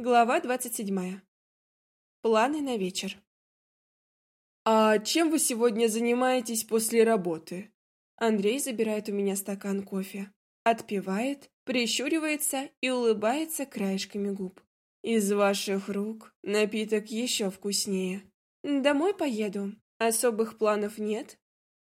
Глава двадцать седьмая. Планы на вечер. «А чем вы сегодня занимаетесь после работы?» Андрей забирает у меня стакан кофе, отпивает, прищуривается и улыбается краешками губ. «Из ваших рук напиток еще вкуснее». «Домой поеду. Особых планов нет.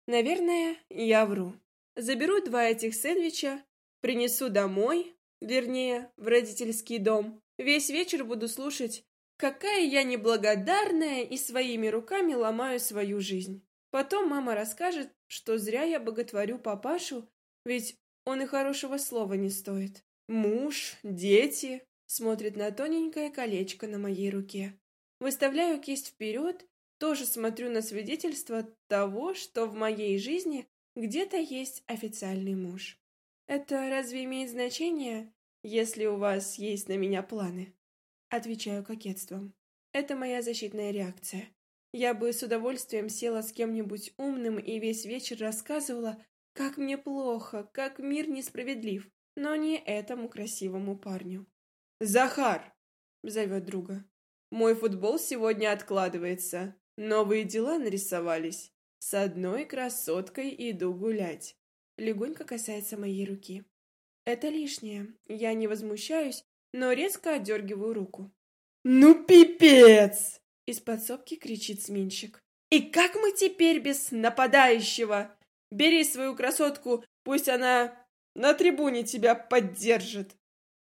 Наверное, я вру. Заберу два этих сэндвича, принесу домой, вернее, в родительский дом, Весь вечер буду слушать, какая я неблагодарная и своими руками ломаю свою жизнь. Потом мама расскажет, что зря я боготворю папашу, ведь он и хорошего слова не стоит. Муж, дети, смотрит на тоненькое колечко на моей руке. Выставляю кисть вперед, тоже смотрю на свидетельство того, что в моей жизни где-то есть официальный муж. Это разве имеет значение? Если у вас есть на меня планы. Отвечаю кокетством. Это моя защитная реакция. Я бы с удовольствием села с кем-нибудь умным и весь вечер рассказывала, как мне плохо, как мир несправедлив, но не этому красивому парню. «Захар!» — зовет друга. «Мой футбол сегодня откладывается. Новые дела нарисовались. С одной красоткой иду гулять». Легонько касается моей руки. Это лишнее. Я не возмущаюсь, но резко отдергиваю руку. «Ну, пипец!» Из подсобки кричит сменщик. «И как мы теперь без нападающего? Бери свою красотку, пусть она на трибуне тебя поддержит!»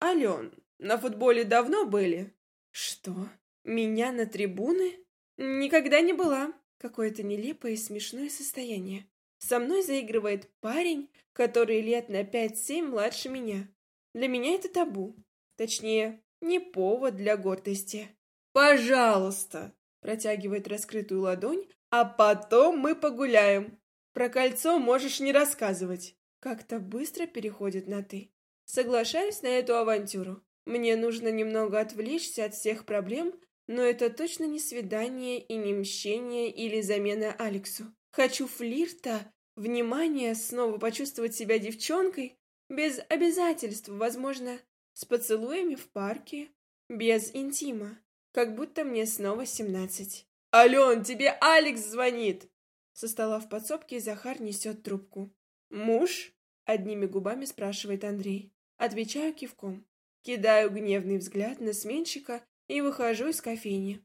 «Ален, на футболе давно были?» «Что? Меня на трибуны?» «Никогда не была. Какое-то нелепое и смешное состояние. Со мной заигрывает парень, который лет на пять-семь младше меня. Для меня это табу. Точнее, не повод для гордости. «Пожалуйста!» – протягивает раскрытую ладонь, а потом мы погуляем. Про кольцо можешь не рассказывать. Как-то быстро переходит на «ты». Соглашаюсь на эту авантюру. Мне нужно немного отвлечься от всех проблем, но это точно не свидание и не мщение или замена Алексу. Хочу флирта Внимание, снова почувствовать себя девчонкой, без обязательств, возможно, с поцелуями в парке, без интима, как будто мне снова семнадцать. «Ален, тебе Алекс звонит!» Со стола в подсобке Захар несет трубку. «Муж?» — одними губами спрашивает Андрей. Отвечаю кивком. Кидаю гневный взгляд на сменщика и выхожу из кофейни.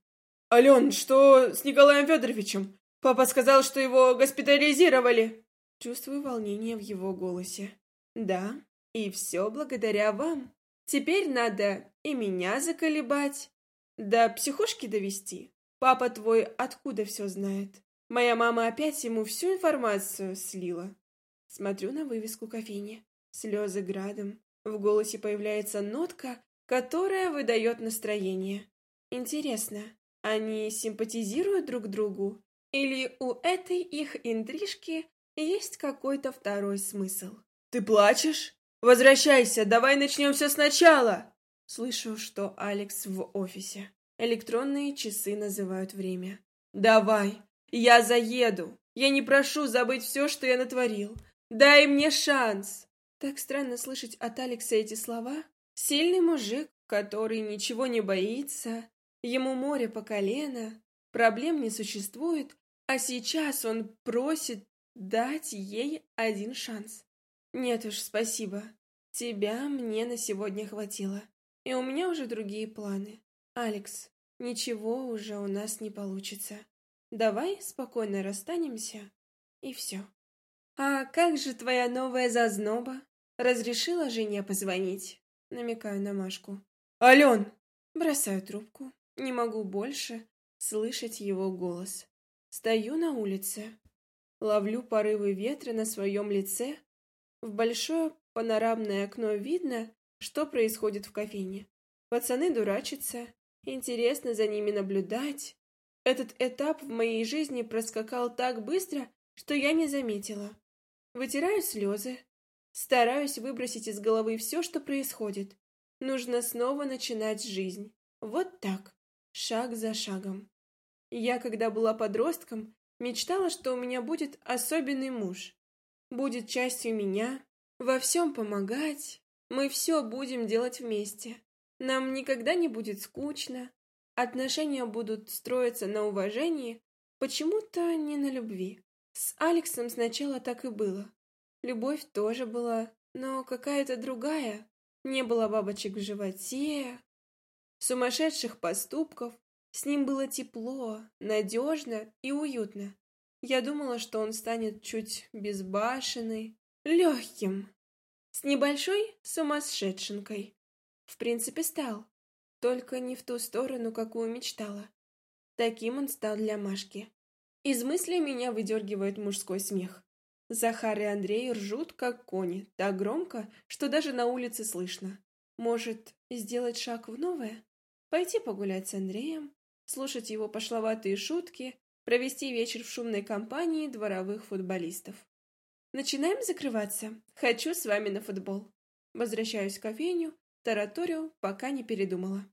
«Ален, что с Николаем Федоровичем? Папа сказал, что его госпитализировали. Чувствую волнение в его голосе. Да, и все благодаря вам. Теперь надо и меня заколебать, да психушки довести. Папа твой откуда все знает? Моя мама опять ему всю информацию слила. Смотрю на вывеску кофейни. Слезы градом. В голосе появляется нотка, которая выдает настроение. Интересно, они симпатизируют друг другу или у этой их интрижки есть какой-то второй смысл? «Ты плачешь? Возвращайся, давай начнем все сначала!» Слышу, что Алекс в офисе. Электронные часы называют время. «Давай, я заеду. Я не прошу забыть все, что я натворил. Дай мне шанс!» Так странно слышать от Алекса эти слова. Сильный мужик, который ничего не боится, ему море по колено, проблем не существует, а сейчас он просит дать ей один шанс. Нет уж, спасибо. Тебя мне на сегодня хватило. И у меня уже другие планы. Алекс, ничего уже у нас не получится. Давай спокойно расстанемся, и все. А как же твоя новая зазноба? Разрешила жене позвонить? Намекаю на Машку. Ален! Бросаю трубку. Не могу больше слышать его голос. Стою на улице, ловлю порывы ветра на своем лице. В большое панорамное окно видно, что происходит в кофейне. Пацаны дурачатся, интересно за ними наблюдать. Этот этап в моей жизни проскакал так быстро, что я не заметила. Вытираю слезы, стараюсь выбросить из головы все, что происходит. Нужно снова начинать жизнь. Вот так, шаг за шагом. Я, когда была подростком, мечтала, что у меня будет особенный муж. Будет частью меня, во всем помогать. Мы все будем делать вместе. Нам никогда не будет скучно, отношения будут строиться на уважении, почему-то не на любви. С Алексом сначала так и было. Любовь тоже была, но какая-то другая. Не было бабочек в животе, сумасшедших поступков. С ним было тепло, надежно и уютно. Я думала, что он станет чуть безбашенный, легким, с небольшой сумасшедшенкой. В принципе, стал, только не в ту сторону, какую мечтала. Таким он стал для Машки. Из мысли меня выдергивает мужской смех. Захар и Андрей ржут, как кони, так громко, что даже на улице слышно. Может, сделать шаг в новое? Пойти погулять с Андреем, слушать его пошловатые шутки, провести вечер в шумной компании дворовых футболистов. Начинаем закрываться. Хочу с вами на футбол. Возвращаюсь в кофейню, тараторию, пока не передумала.